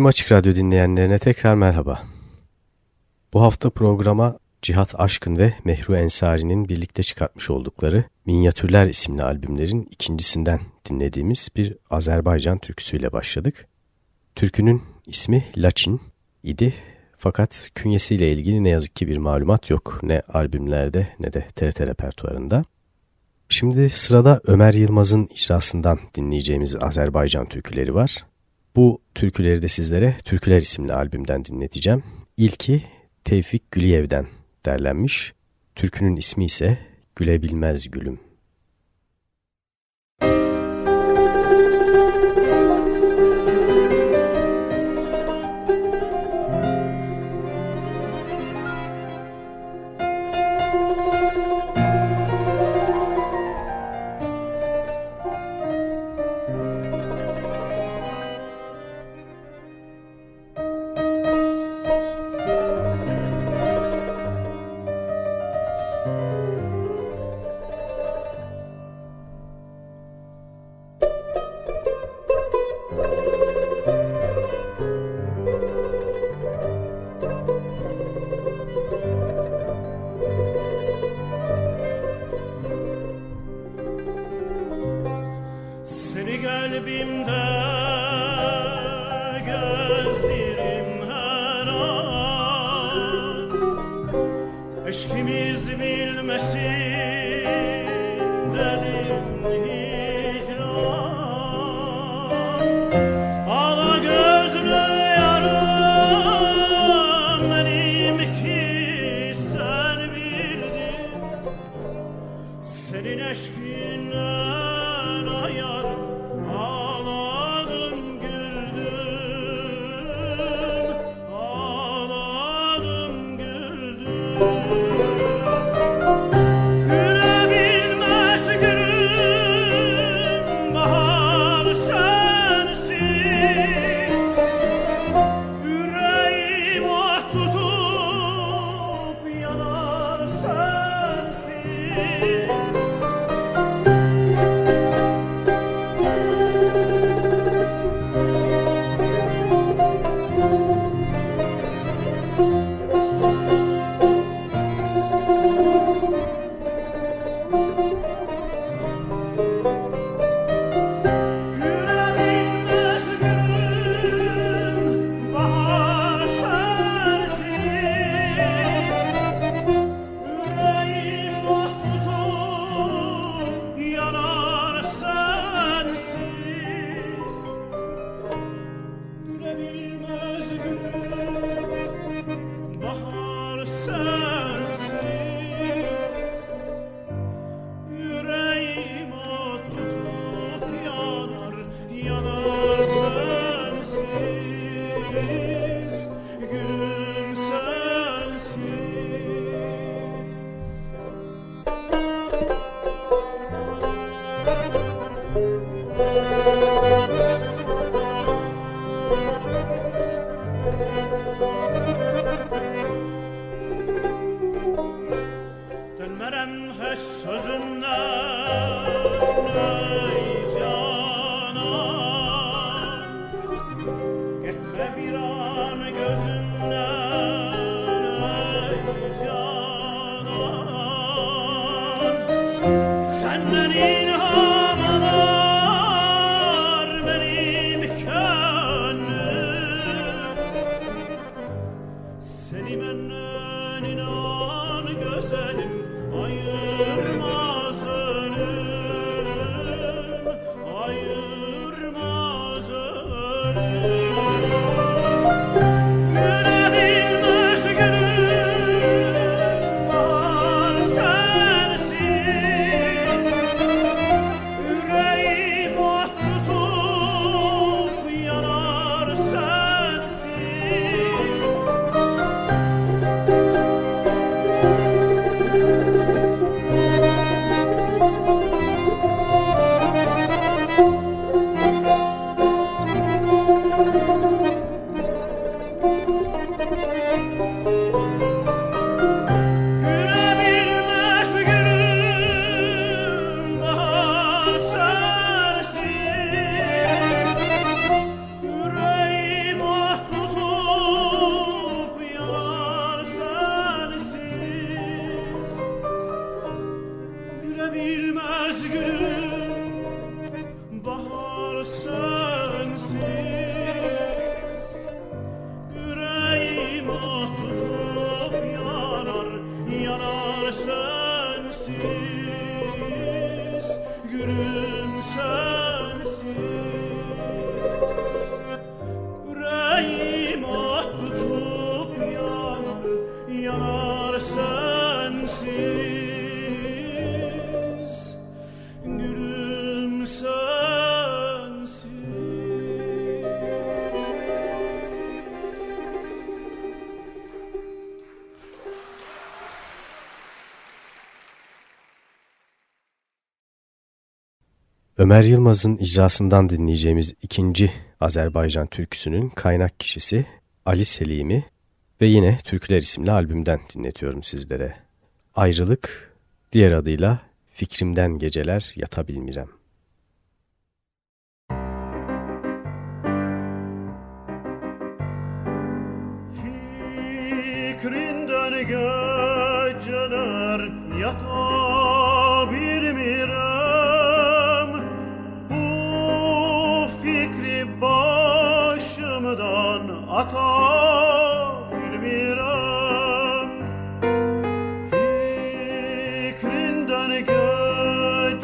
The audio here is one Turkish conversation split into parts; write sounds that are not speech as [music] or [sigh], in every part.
Tüm Açık Radyo dinleyenlerine tekrar merhaba. Bu hafta programa Cihat Aşkın ve Mehru Ensari'nin birlikte çıkartmış oldukları Minyatürler isimli albümlerin ikincisinden dinlediğimiz bir Azerbaycan türküsüyle başladık. Türkünün ismi Laçin idi fakat künyesiyle ilgili ne yazık ki bir malumat yok ne albümlerde ne de TRT repertuarında. Şimdi sırada Ömer Yılmaz'ın icrasından dinleyeceğimiz Azerbaycan türküleri var. Bu türküleri de sizlere Türküler isimli albümden dinleteceğim. İlki Tevfik Güliyev'den derlenmiş. Türkünün ismi ise Gülebilmez Gülüm. Ömer Yılmaz'ın icrasından dinleyeceğimiz ikinci Azerbaycan türküsünün kaynak kişisi Ali Selimi ve yine Türküler isimli albümden dinletiyorum sizlere. Ayrılık, diğer adıyla Fikrimden Geceler Yatabilmirem.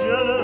Geceler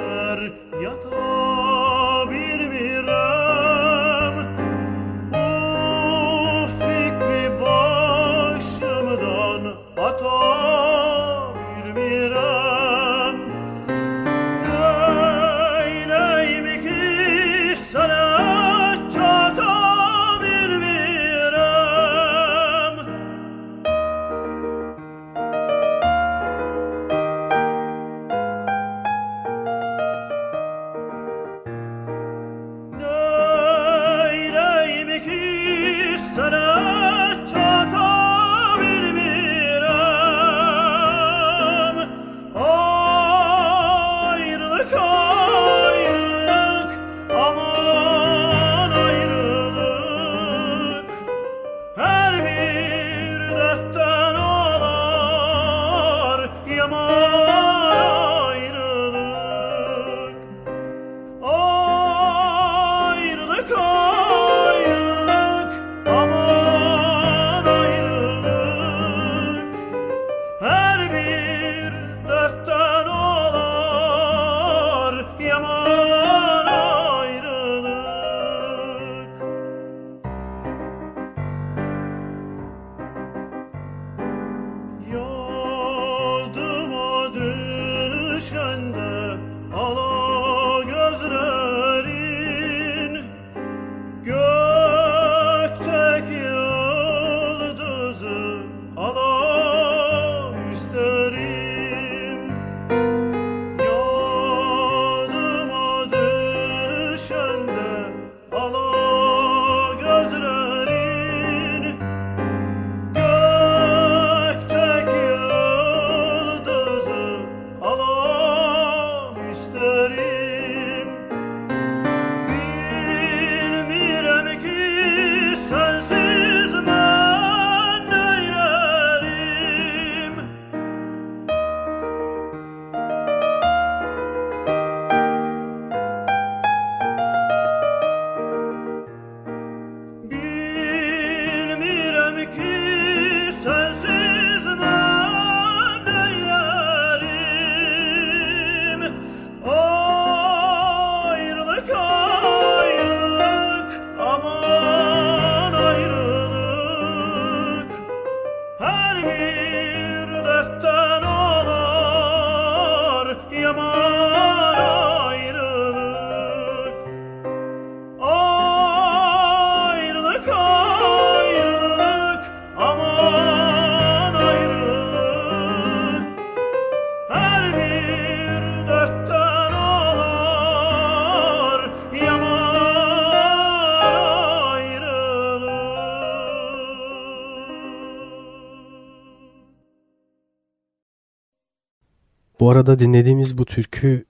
arada dinlediğimiz bu türkü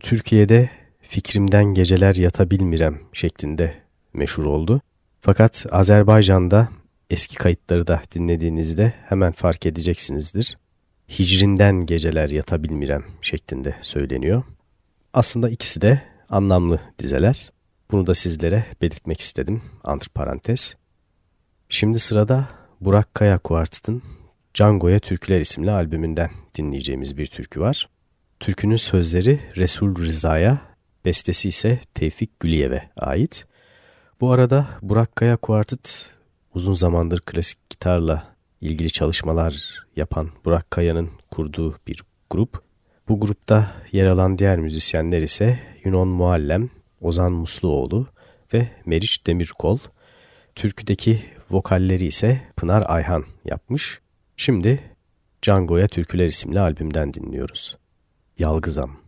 Türkiye'de fikrimden geceler yatabilmirem şeklinde meşhur oldu. Fakat Azerbaycan'da eski kayıtları da dinlediğinizde hemen fark edeceksinizdir. hicrinden geceler yatabilmirem şeklinde söyleniyor. Aslında ikisi de anlamlı dizeler. Bunu da sizlere belirtmek istedim antiparantez. Şimdi sırada Burak Kaya Kuartet'in Django'ya Türküler isimli albümünden dinleyeceğimiz bir türkü var. Türkünün sözleri Resul Rıza'ya, bestesi ise Tevfik Güliyev'e ait. Bu arada Burak Kaya Kuartet uzun zamandır klasik gitarla ilgili çalışmalar yapan Burak Kaya'nın kurduğu bir grup. Bu grupta yer alan diğer müzisyenler ise Yunan Muallem, Ozan Musluoğlu ve Meriç Demirkol. Türküdeki vokalleri ise Pınar Ayhan yapmış. Şimdi Django'ya Türküler isimli albümden dinliyoruz. Yalgızam.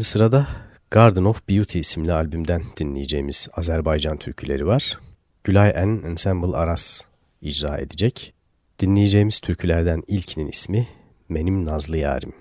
Şimdi sırada Garden of Beauty isimli albümden dinleyeceğimiz Azerbaycan türküleri var. Gülay En Ensemble Aras icra edecek. Dinleyeceğimiz türkülerden ilkinin ismi Benim Nazlı Yarim.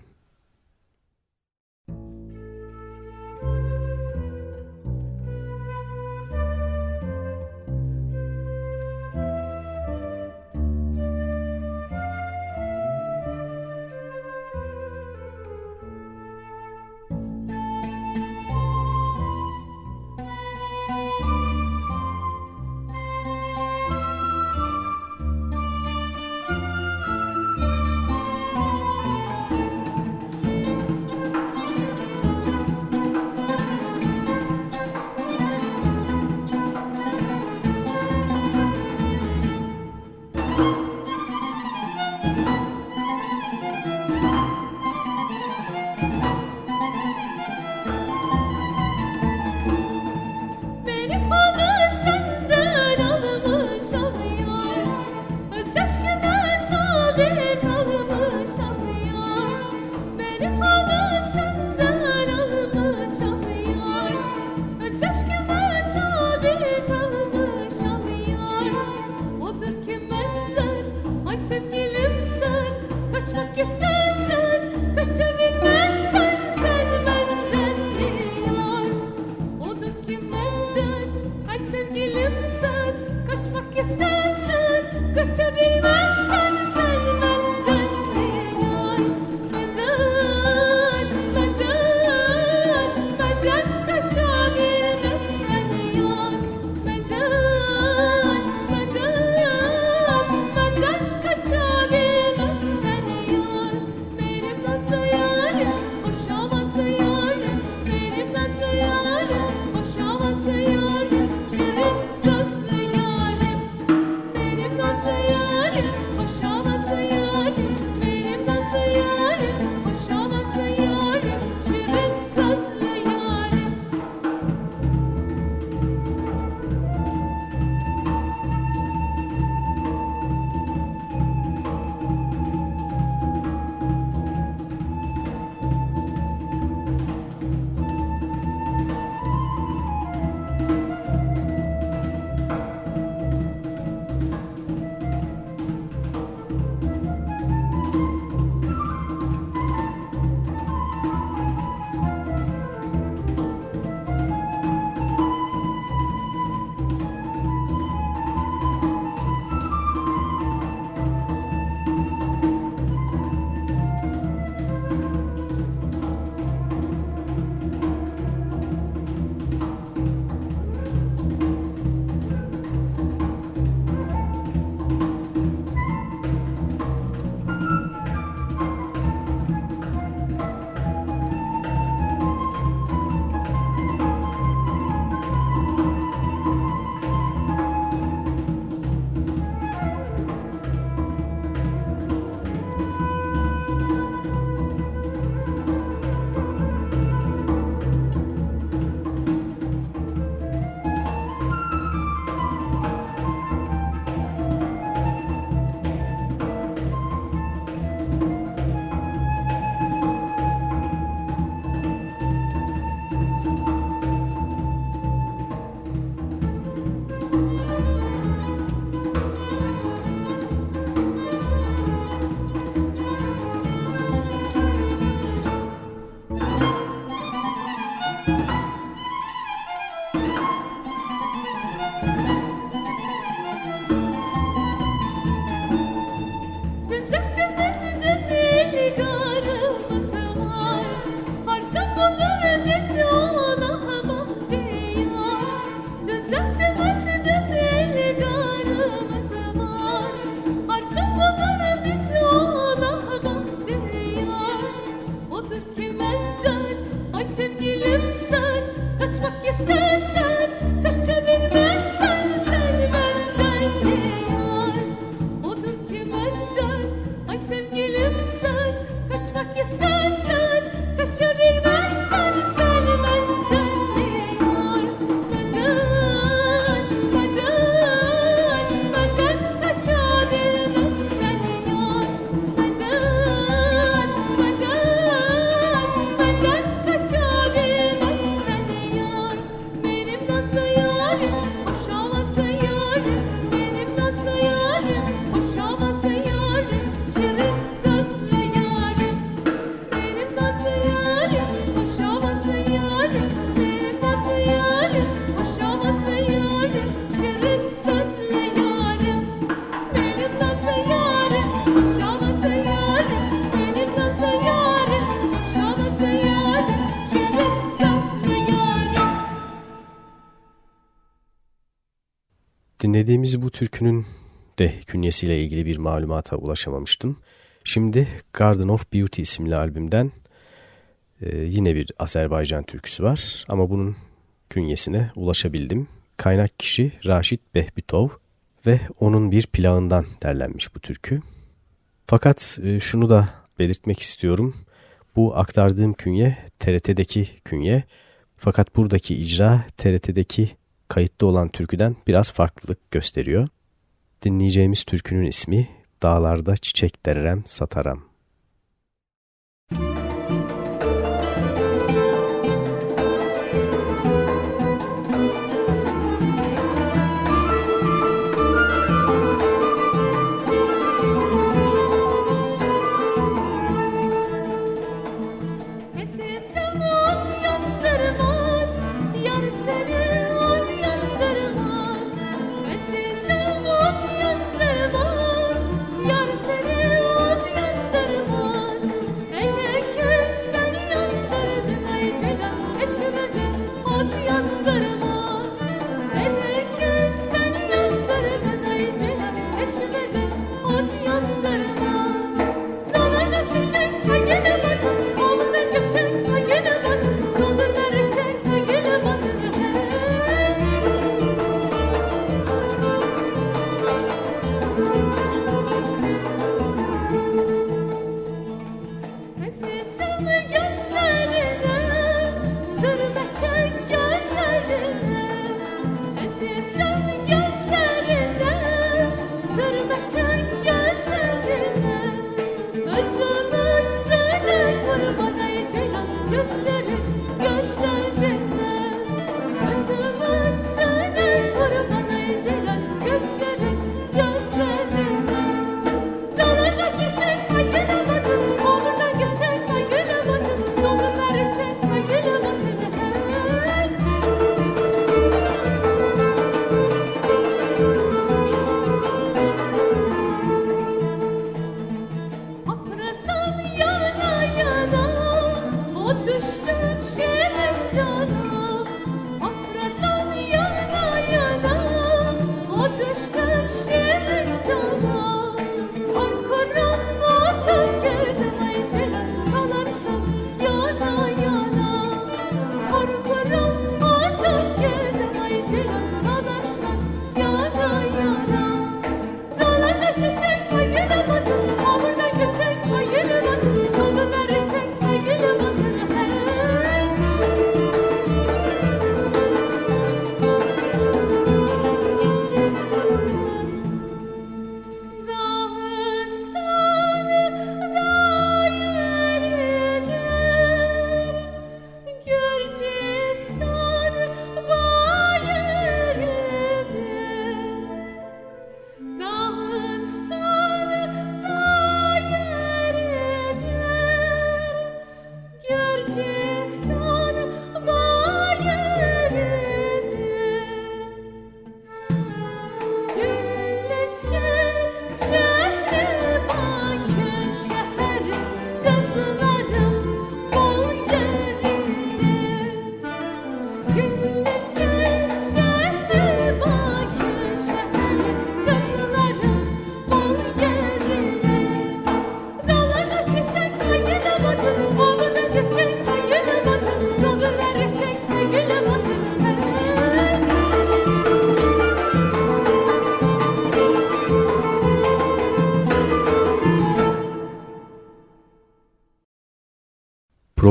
Dinlediğimiz bu türkünün de künyesiyle ilgili bir malumata ulaşamamıştım. Şimdi Garden of Beauty isimli albümden e, yine bir Azerbaycan türküsü var ama bunun künyesine ulaşabildim. Kaynak kişi Raşit Behbitov ve onun bir plağından derlenmiş bu türkü. Fakat e, şunu da belirtmek istiyorum. Bu aktardığım künye TRT'deki künye fakat buradaki icra TRT'deki kayıtlı olan türküden biraz farklılık gösteriyor. Dinleyeceğimiz türkünün ismi Dağlarda Çiçek Dererem Sataram. Yar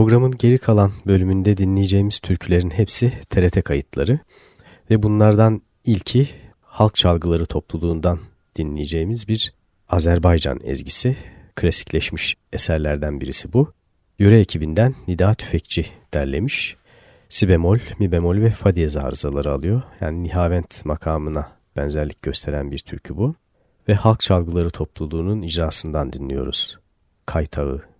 Programın geri kalan bölümünde dinleyeceğimiz türkülerin hepsi TRT kayıtları ve bunlardan ilki halk çalgıları topluluğundan dinleyeceğimiz bir Azerbaycan ezgisi. Klasikleşmiş eserlerden birisi bu. Yöre ekibinden Nida Tüfekçi derlemiş. Si bemol, mi bemol ve fa diyez arızaları alıyor. Yani nihavent makamına benzerlik gösteren bir türkü bu. Ve halk çalgıları topluluğunun icrasından dinliyoruz. Kaytağı.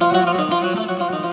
Müzik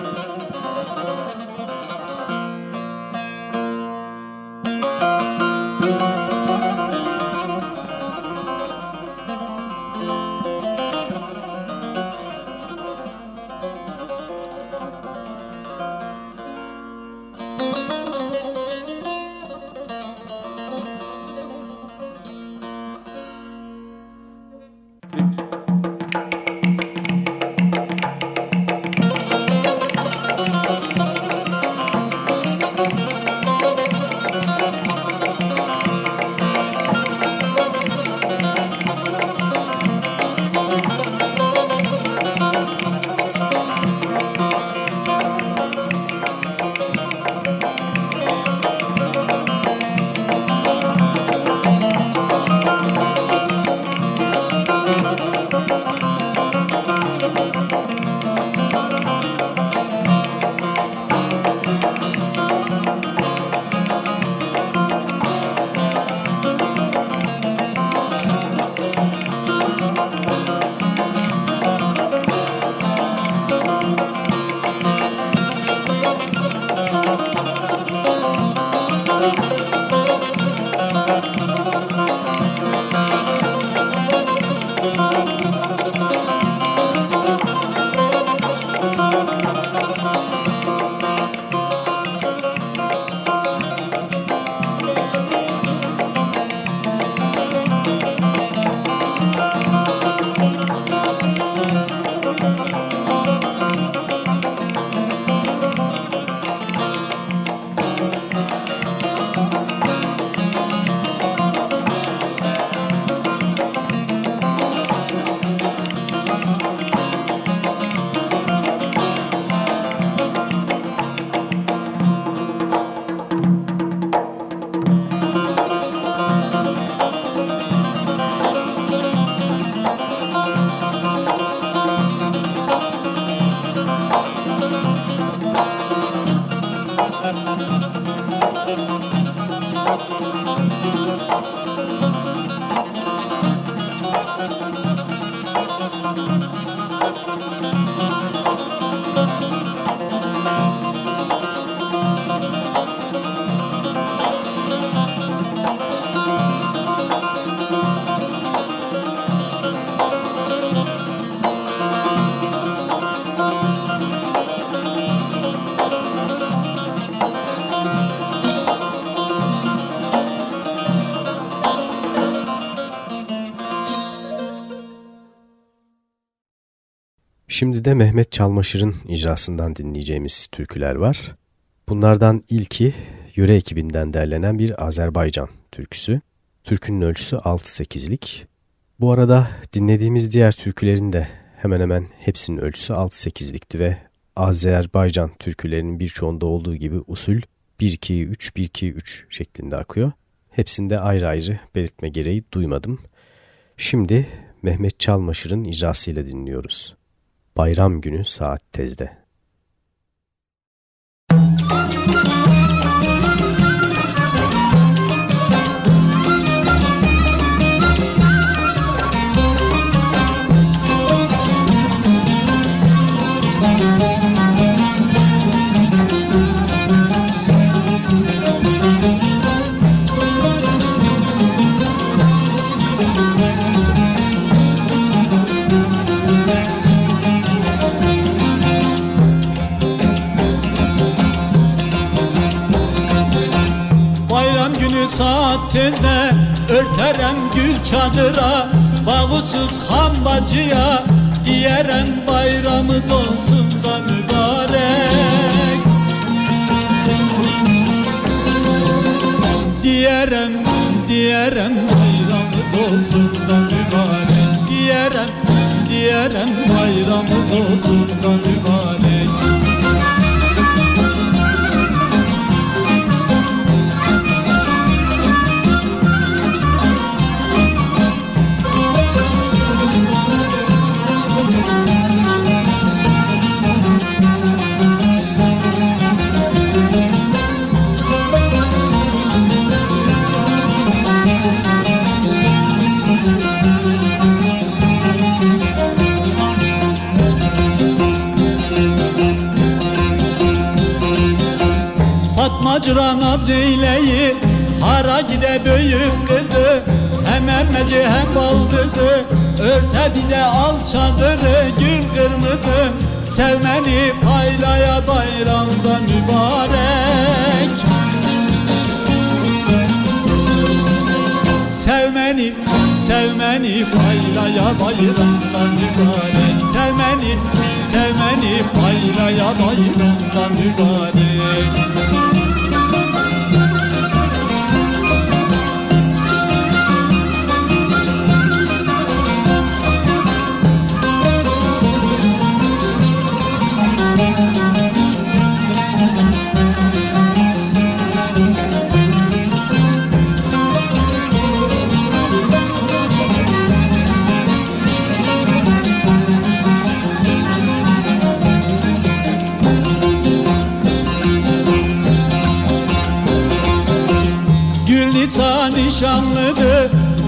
Şimdi de Mehmet Çalmaşır'ın icrasından dinleyeceğimiz türküler var. Bunlardan ilki yöre ekibinden derlenen bir Azerbaycan türküsü. Türkünün ölçüsü 6-8'lik. Bu arada dinlediğimiz diğer türkülerin de hemen hemen hepsinin ölçüsü 6-8'likti ve Azerbaycan türkülerinin birçoğunda olduğu gibi usul 1-2-3-1-2-3 şeklinde akıyor. Hepsinde ayrı ayrı belirtme gereği duymadım. Şimdi Mehmet Çalmaşır'ın icrasıyla dinliyoruz. Bayram günü saat tezde. Tezde Örterem gül çadıra Bağusuz ham bacıya Diyerem bayramımız olsun da mübarek. Diyerem, diyerem bayramımız olsun da mübarek. Diyerem, diyerem bayramımız olsun da mübarek Sonra nabz eyleyi Hara gide büyük kızı Hem emmeci hem baldızı Örte bir de al çadırı Gül kırmızı. Sevmeni paylaya bayramda mübarek. Sevmeni, sevmeni paylaya bayramda mübarek. Sevmeni, sevmeni paylaya bayramda mübarek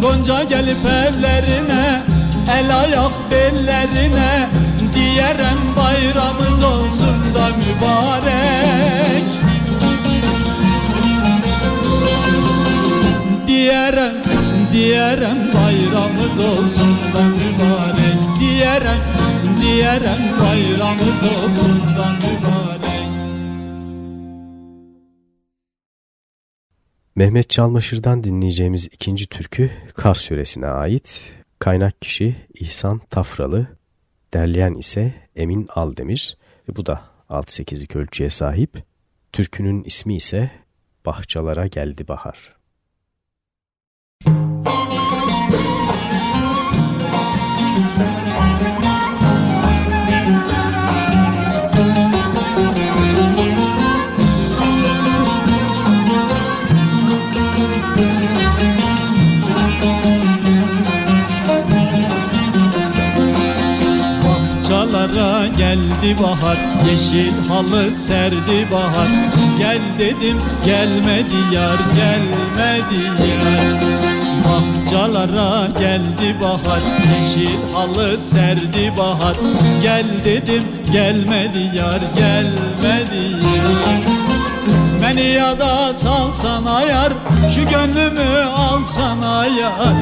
Gonca gelip evlerine El ayak bellerine Diyerem bayramımız olsun da mübarek. Diyerem, diyerem bayramımız olsun da mübarek. Diyerem, diyerem bayramımız olsun da mübarek Mehmet Çalmaşır'dan dinleyeceğimiz ikinci türkü Kars yöresine ait. Kaynak kişi İhsan Tafralı, derleyen ise Emin Aldemir ve bu da 6-8'lik ölçüye sahip. Türkünün ismi ise Bahçalara Geldi Bahar. Bahçalara [laughs] bahar Yeşil halı serdi bahar Gel dedim gelmedi yar gelmedi yar Bahçalara geldi bahar Yeşil halı serdi bahar Gel dedim gelmedi yar gelmedi yar Beni ya da salsana yar Şu gönlümü alsana yar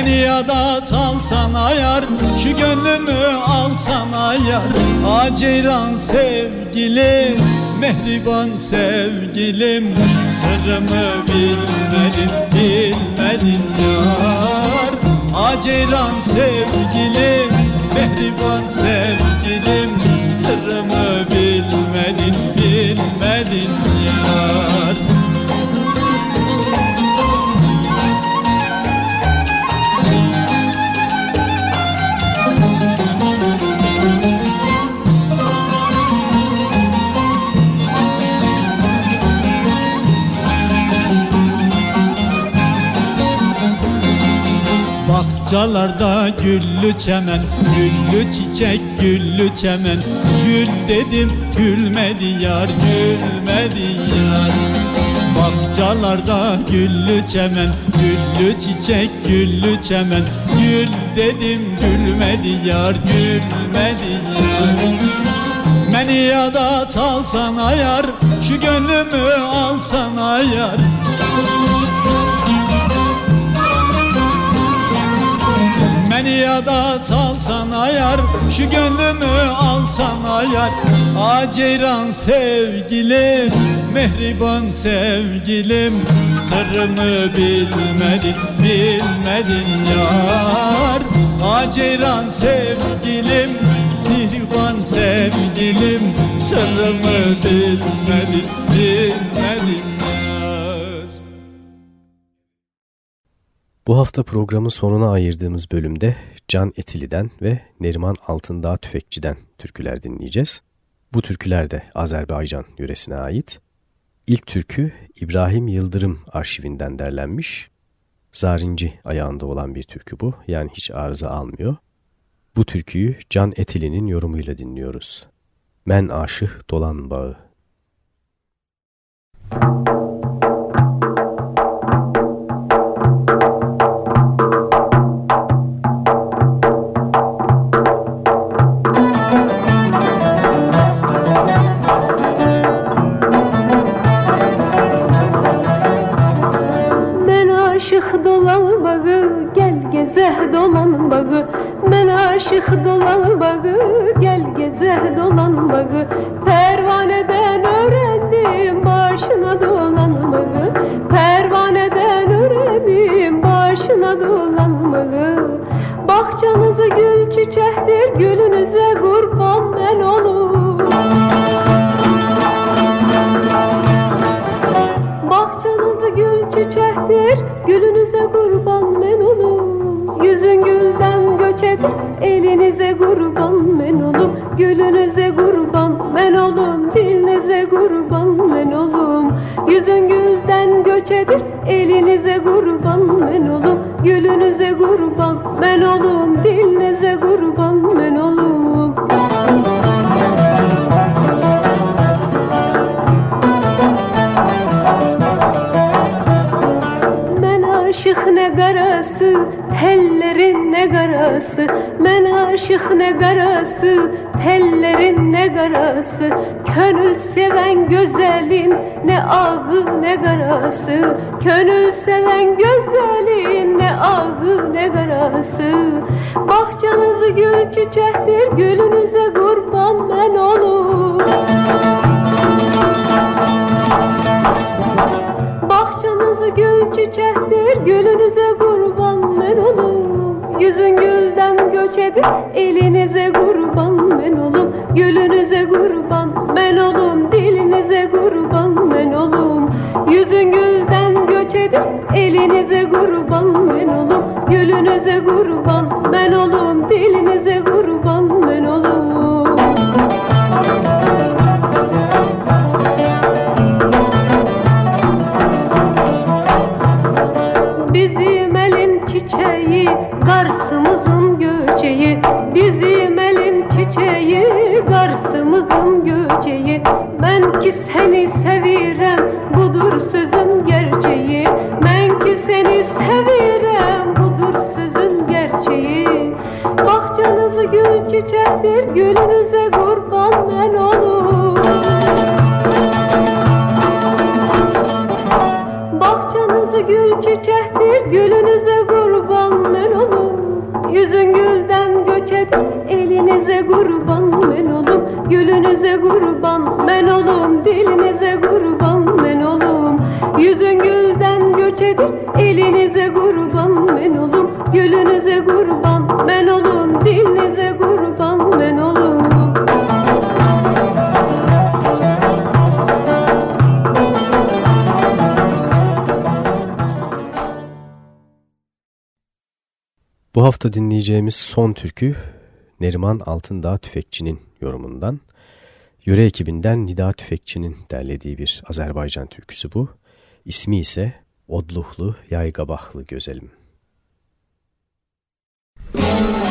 Beni ya da salsana yar Şu gönlümü alsana yar Aceyran sevgilim Mehriban sevgilim. Sırrımı bilmedin bilmedin yar. Aceyran sevgilim Mehriban sevgilim. Sırrımı bilmedin bilmedin Bahçalarda güllü çemen Güllü çiçek güllü çemen. Gül dedim gülmedi yar gülmedi yar. Bahçalarda güllü çemen Güllü çiçek güllü çemen. Gül dedim gülmedi yar gülmedi yar. Beni ya da salsana yar Şu gönlümü alsana yar Beni ya da salsana yar Şu gönlümü alsana yar Aceyran sevgilim Mehriban sevgilim. Sırrımı bilmedin bilmedin yar. Aceyran sevgilim Sihriban sevgilim. Sırrımı bilmedin bilmedin Bu hafta programın sonuna ayırdığımız bölümde Can Etili'den ve Neriman Altındağ Tüfekçi'den türküler dinleyeceğiz. Bu türküler de Azerbaycan yöresine ait. İlk türkü İbrahim Yıldırım arşivinden derlenmiş. Zarinci ayağında olan bir türkü bu. Yani hiç arıza almıyor. Bu türküyü Can Etili'nin yorumuyla dinliyoruz. Men aşık dolan bağı. Müzik aşık dolan bağı Gel geze dolan bağı. Pervaneden öğrendim Başına dolan bağı. Pervaneden öğrendim Başına dolan bağı. Bahçanızı gül çiçektir Gülünüze kurban ben olur Bahçanızı gül çiçektir Gülünüze kurban ben olum Yüzün gülden edip Elinize kurban ben olum Gülünüze kurban ben olum Dilinize kurban ben olum Yüzün gülden göç edip Elinize kurban ben olum Gülünüze kurban ben olum Dilinize kurban ben olum aşık ne garası Tellerin ne garası? Ben aşık ne garası Tellerin ne garası? Könül seven güzelin Ne ağı ne garası? Könül seven güzelin Ne ağı ne garası? Bahçanızı gül çiçektir Gülünüze kurban ben olur Bahçanızı gül çiçektir Gülünüze kurban ben olum Yüzün gülden göç edip Elinize kurban ben olum Gülünüze kurban ben olum Dilinize kurban ben olum Yüzün gülden göç edip Elinize kurban ben olum Gülünüze kurban ben olum Dilinize kurban ben olum çiçeği, Karsımızın göçeği. Bizim elin çiçeği, Karsımızın göçeği. Ben ki seni sevirem, budur sözün gerçeği. Ben ki seni sevirem, budur sözün gerçeği. Bahçanızı gül çiçektir, gülünüze kurban ben olur. Bahçanızı gül çiçektir Gülünüze Yüzün gülden göç edip Elinize kurban ben olum Gülünüze kurban ben olum. Dilinize kurban ben olum Yüzün gülden göç edip Elinize kurban ben olum Gülünüze kurban hafta dinleyeceğimiz son türkü Neriman Altındağ Tüfekçi'nin yorumundan. Yöre ekibinden Nida Tüfekçi'nin derlediği bir Azerbaycan türküsü bu. İsmi ise Odluhlu Yaygabahlı Gözelim. Otlu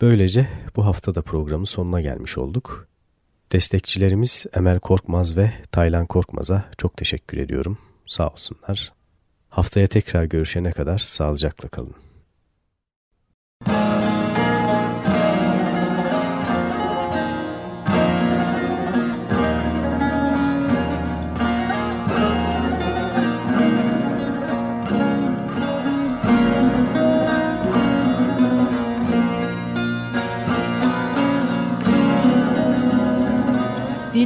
Böylece bu hafta da programın sonuna gelmiş olduk. Destekçilerimiz Emel Korkmaz ve Taylan Korkmaz'a çok teşekkür ediyorum. Sağ olsunlar. Haftaya tekrar görüşene kadar sağlıcakla kalın.